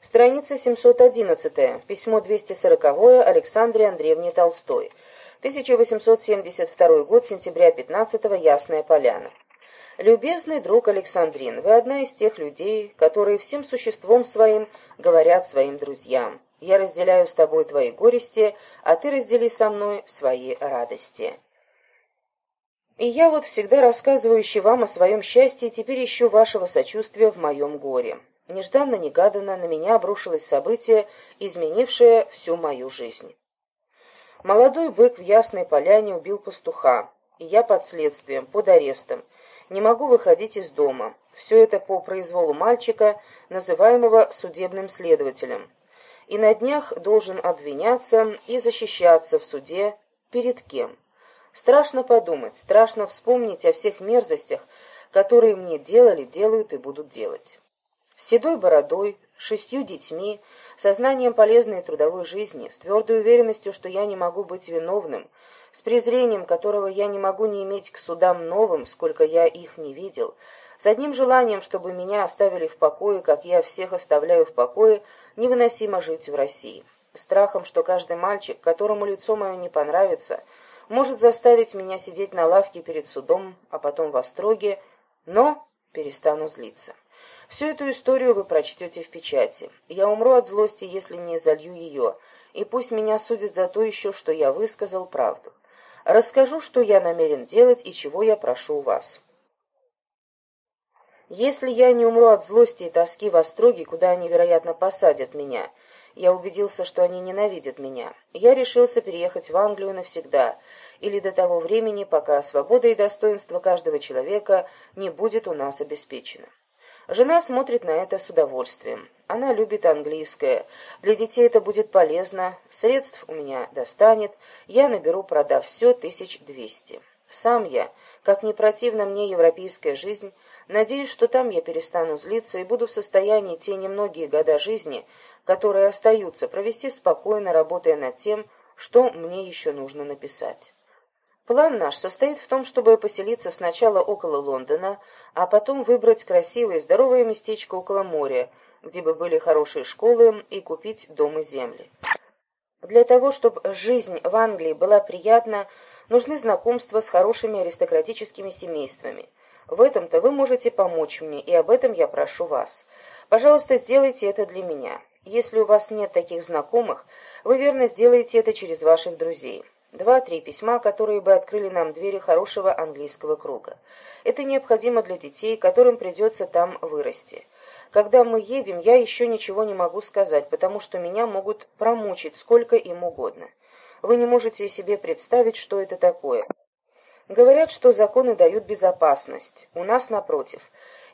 Страница 711. Письмо 240 Александре Андреевне Толстой. 1872 год, сентября 15 -го, Ясная Поляна. Любезный друг Александрин, вы одна из тех людей, которые всем существом своим говорят своим друзьям. Я разделяю с тобой твои горести, а ты раздели со мной свои радости. И я вот всегда рассказывающий вам о своем счастье, теперь ищу вашего сочувствия в моем горе. Нежданно-негаданно на меня обрушилось событие, изменившее всю мою жизнь. Молодой бык в Ясной Поляне убил пастуха, и я под следствием, под арестом. Не могу выходить из дома. Все это по произволу мальчика, называемого судебным следователем. И на днях должен обвиняться и защищаться в суде перед кем. Страшно подумать, страшно вспомнить о всех мерзостях, которые мне делали, делают и будут делать с седой бородой, шестью детьми, сознанием полезной трудовой жизни, с твердой уверенностью, что я не могу быть виновным, с презрением которого я не могу не иметь к судам новым, сколько я их не видел, с одним желанием, чтобы меня оставили в покое, как я всех оставляю в покое, невыносимо жить в России, страхом, что каждый мальчик, которому лицо мое не понравится, может заставить меня сидеть на лавке перед судом, а потом в остроге, но перестану злиться. Всю эту историю вы прочтете в печати. Я умру от злости, если не залью ее, и пусть меня судят за то еще, что я высказал правду. Расскажу, что я намерен делать и чего я прошу у вас. Если я не умру от злости и тоски в Остроге, куда они, вероятно, посадят меня, я убедился, что они ненавидят меня, я решился переехать в Англию навсегда, или до того времени, пока свобода и достоинство каждого человека не будет у нас обеспечено. Жена смотрит на это с удовольствием. Она любит английское. Для детей это будет полезно. Средств у меня достанет. Я наберу, продав все, тысяч двести. Сам я, как не противна мне европейская жизнь, надеюсь, что там я перестану злиться и буду в состоянии те немногие года жизни, которые остаются, провести спокойно, работая над тем, что мне еще нужно написать. План наш состоит в том, чтобы поселиться сначала около Лондона, а потом выбрать красивое и здоровое местечко около моря, где бы были хорошие школы, и купить дом и земли. Для того, чтобы жизнь в Англии была приятна, нужны знакомства с хорошими аристократическими семействами. В этом-то вы можете помочь мне, и об этом я прошу вас. Пожалуйста, сделайте это для меня. Если у вас нет таких знакомых, вы верно сделаете это через ваших друзей. Два-три письма, которые бы открыли нам двери хорошего английского круга. Это необходимо для детей, которым придется там вырасти. Когда мы едем, я еще ничего не могу сказать, потому что меня могут промучить сколько им угодно. Вы не можете себе представить, что это такое. Говорят, что законы дают безопасность. У нас, напротив,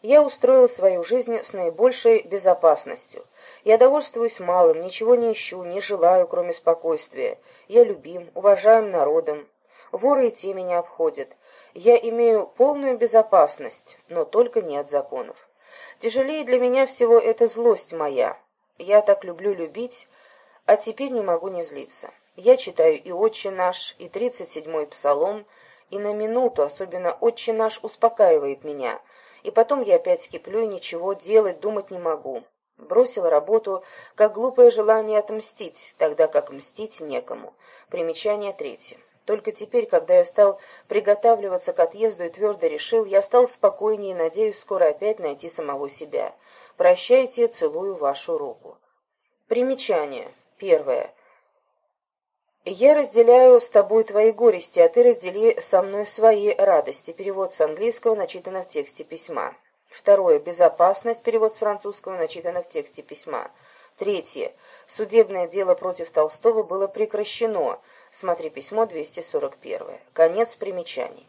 я устроил свою жизнь с наибольшей безопасностью. Я довольствуюсь малым, ничего не ищу, не желаю, кроме спокойствия. Я любим, уважаем народом. Воры и те меня обходят. Я имею полную безопасность, но только не от законов. Тяжелее для меня всего эта злость моя. Я так люблю любить, а теперь не могу не злиться. Я читаю и «Отче наш», и тридцать седьмой псалом, и на минуту, особенно «Отче наш» успокаивает меня — и потом я опять киплю и ничего делать, думать не могу. Бросил работу, как глупое желание отмстить, тогда как мстить некому. Примечание третье. Только теперь, когда я стал приготавливаться к отъезду и твердо решил, я стал спокойнее и надеюсь скоро опять найти самого себя. Прощайте, целую вашу руку. Примечание. Первое. «Я разделяю с тобой твои горести, а ты раздели со мной свои радости». Перевод с английского начитано в тексте письма. Второе. Безопасность. Перевод с французского начитано в тексте письма. Третье. Судебное дело против Толстого было прекращено. Смотри письмо 241. Конец примечаний.